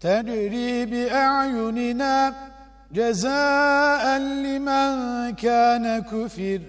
تجري بأعيننا جزاء لمن كان كفر.